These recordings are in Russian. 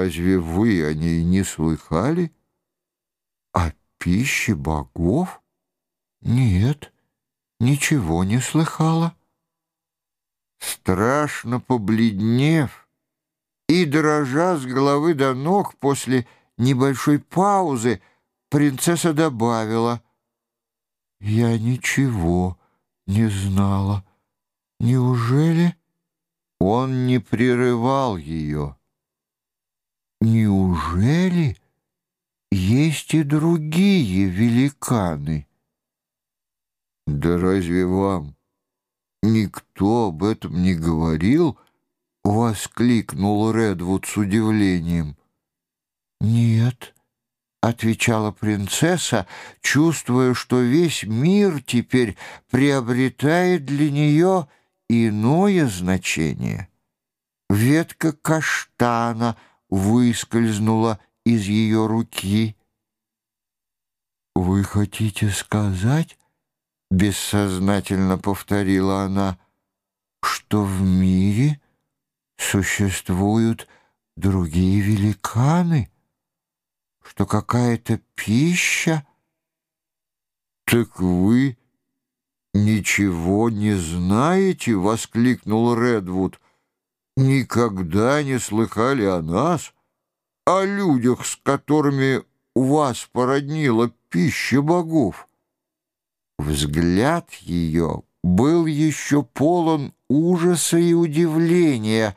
разве вы о ней не слыхали? О пище богов? Нет, ничего не слыхала. Страшно побледнев и дрожа с головы до ног после небольшой паузы, принцесса добавила, «Я ничего не знала. Неужели...» Он не прерывал ее. «Неужели есть и другие великаны?» «Да разве вам никто об этом не говорил?» — воскликнул Редвуд с удивлением. «Нет», — отвечала принцесса, чувствуя, что весь мир теперь приобретает для нее иное значение. Ветка каштана выскользнула из ее руки. «Вы хотите сказать, — бессознательно повторила она, — что в мире существуют другие великаны, что какая-то пища? Так вы «Ничего не знаете?» — воскликнул Редвуд. «Никогда не слыхали о нас, о людях, с которыми вас породнила пища богов?» Взгляд ее был еще полон ужаса и удивления.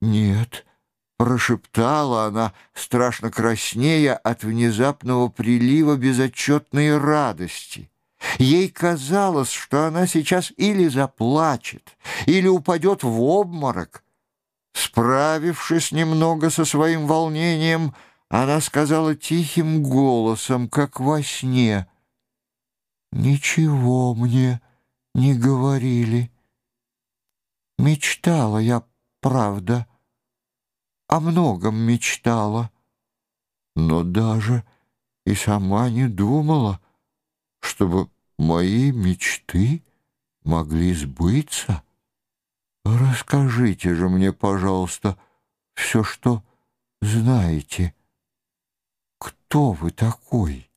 «Нет», — прошептала она, страшно краснея от внезапного прилива безотчетной радости — Ей казалось, что она сейчас или заплачет, или упадет в обморок. Справившись немного со своим волнением, она сказала тихим голосом, как во сне, «Ничего мне не говорили. Мечтала я, правда, о многом мечтала, но даже и сама не думала, чтобы мои мечты могли сбыться? Расскажите же мне, пожалуйста, все, что знаете. Кто вы такой?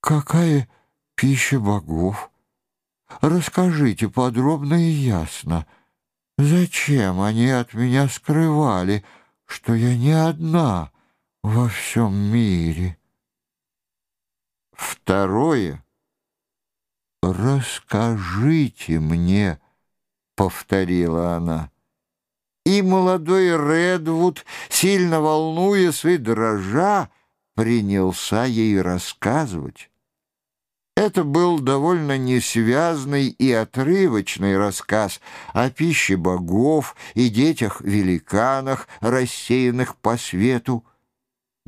Какая пища богов? Расскажите подробно и ясно. Зачем они от меня скрывали, что я не одна во всем мире?» Второе. «Расскажите мне», — повторила она. И молодой Редвуд, сильно волнуясь и дрожа, принялся ей рассказывать. Это был довольно несвязный и отрывочный рассказ о пище богов и детях-великанах, рассеянных по свету,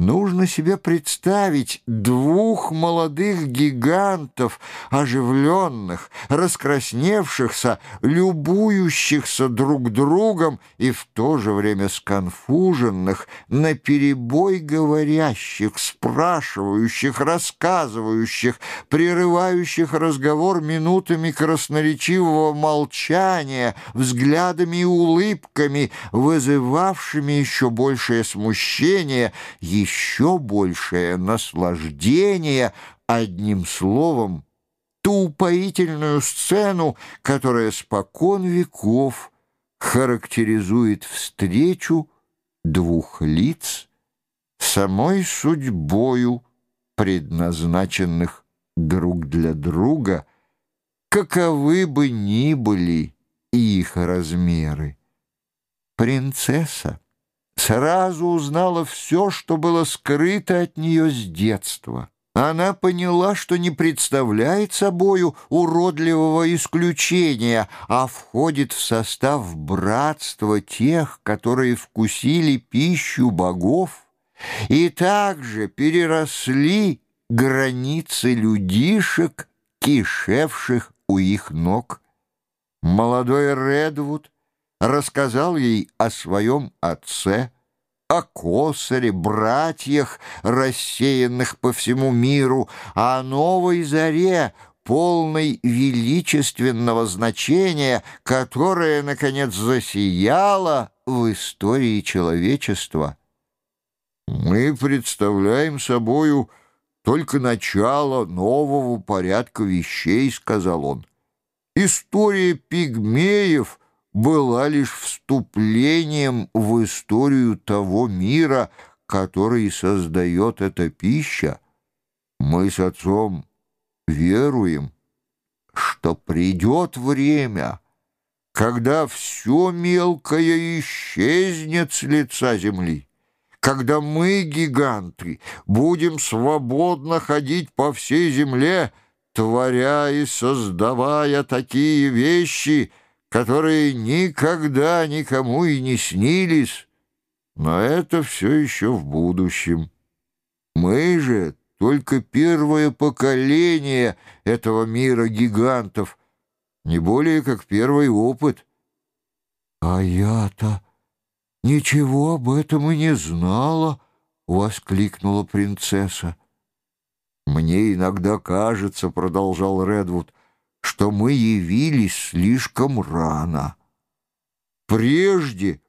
Нужно себе представить двух молодых гигантов, оживленных, раскрасневшихся, любующихся друг другом и в то же время сконфуженных, наперебой говорящих, спрашивающих, рассказывающих, прерывающих разговор минутами красноречивого молчания, взглядами и улыбками, вызывавшими еще большее смущение, еще большее наслаждение, одним словом, ту упоительную сцену, которая спокон веков характеризует встречу двух лиц самой судьбою, предназначенных друг для друга, каковы бы ни были их размеры. Принцесса сразу узнала все, что было скрыто от нее с детства. Она поняла, что не представляет собою уродливого исключения, а входит в состав братства тех, которые вкусили пищу богов и также переросли границы людишек, кишевших у их ног. Молодой Редвуд рассказал ей о своем отце, о косаре, братьях, рассеянных по всему миру, о новой заре, полной величественного значения, которая, наконец, засияла в истории человечества. Мы представляем собою только начало нового порядка вещей, сказал он. История пигмеев была лишь вступлением в историю того мира, который создает эта пища. Мы с отцом веруем, что придет время, когда все мелкое исчезнет с лица земли когда мы, гиганты, будем свободно ходить по всей земле, творя и создавая такие вещи, которые никогда никому и не снились. Но это все еще в будущем. Мы же только первое поколение этого мира гигантов, не более как первый опыт. А я-то... «Ничего об этом и не знала!» — воскликнула принцесса. «Мне иногда кажется, — продолжал Редвуд, — что мы явились слишком рано. Прежде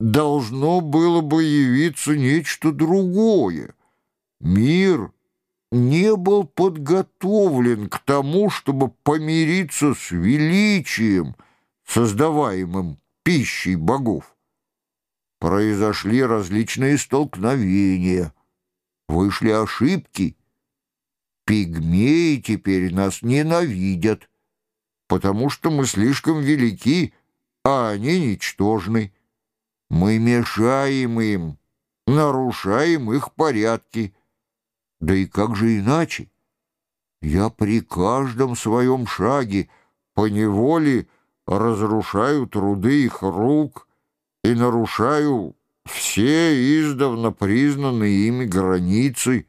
должно было бы явиться нечто другое. Мир не был подготовлен к тому, чтобы помириться с величием, создаваемым пищей богов произошли различные столкновения, вышли ошибки. Пигмеи теперь нас ненавидят, потому что мы слишком велики, а они ничтожны. Мы мешаем им, нарушаем их порядки. Да и как же иначе? Я при каждом своем шаге поневоле разрушаю труды их рук, и нарушаю все издавна признанные ими границы.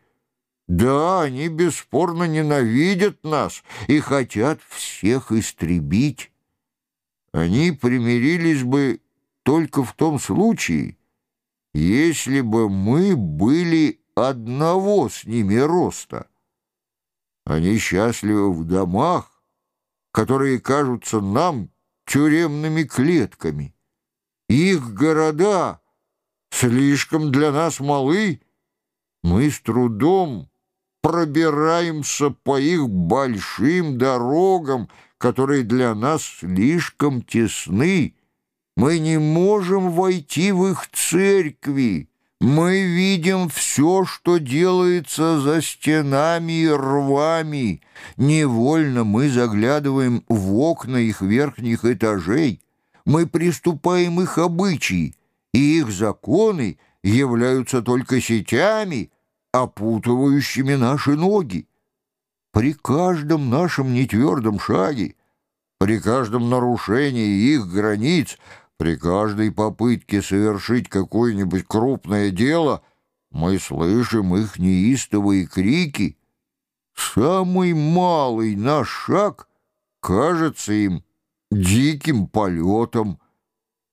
Да, они бесспорно ненавидят нас и хотят всех истребить. Они примирились бы только в том случае, если бы мы были одного с ними роста. Они счастливы в домах, которые кажутся нам тюремными клетками. Их города слишком для нас малы. Мы с трудом пробираемся по их большим дорогам, которые для нас слишком тесны. Мы не можем войти в их церкви. Мы видим все, что делается за стенами и рвами. Невольно мы заглядываем в окна их верхних этажей мы приступаем их обычаи, и их законы являются только сетями, опутывающими наши ноги. При каждом нашем нетвердом шаге, при каждом нарушении их границ, при каждой попытке совершить какое-нибудь крупное дело мы слышим их неистовые крики. Самый малый наш шаг кажется им диким полетом,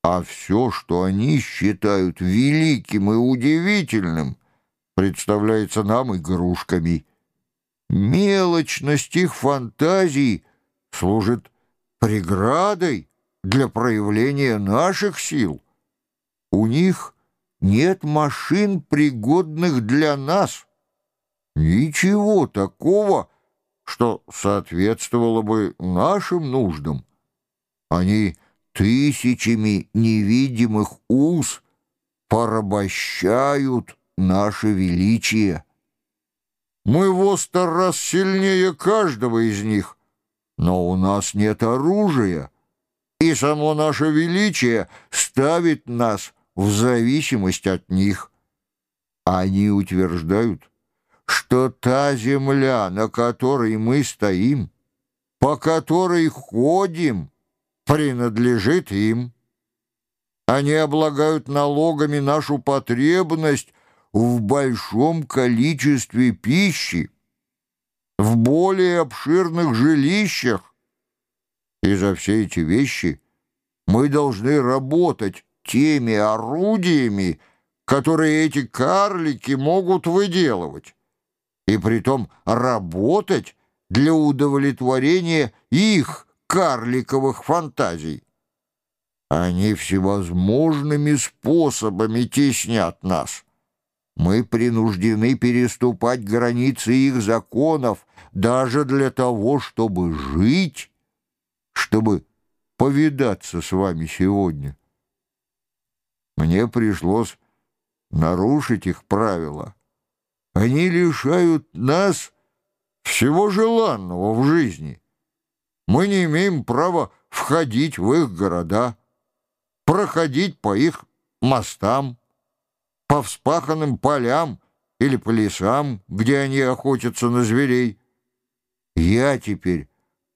а все, что они считают великим и удивительным, представляется нам игрушками. Мелочность их фантазий служит преградой для проявления наших сил. У них нет машин, пригодных для нас. Ничего такого, что соответствовало бы нашим нуждам. Они тысячами невидимых уз порабощают наше величие. Мы во сто раз сильнее каждого из них, но у нас нет оружия, и само наше величие ставит нас в зависимость от них. Они утверждают, что та земля, на которой мы стоим, по которой ходим — принадлежит им. Они облагают налогами нашу потребность в большом количестве пищи, в более обширных жилищах. И за все эти вещи мы должны работать теми орудиями, которые эти карлики могут выделывать, и притом работать для удовлетворения их карликовых фантазий. Они всевозможными способами теснят нас. Мы принуждены переступать границы их законов даже для того, чтобы жить, чтобы повидаться с вами сегодня. Мне пришлось нарушить их правила. Они лишают нас всего желанного в жизни. Мы не имеем права входить в их города, проходить по их мостам, по вспаханным полям или по лесам, где они охотятся на зверей. Я теперь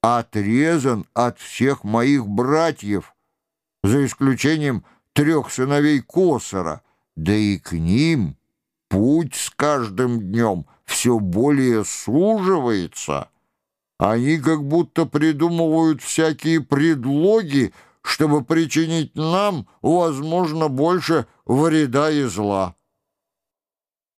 отрезан от всех моих братьев, за исключением трех сыновей Косора, да и к ним путь с каждым днем все более суживается. Они как будто придумывают всякие предлоги, чтобы причинить нам, возможно, больше вреда и зла.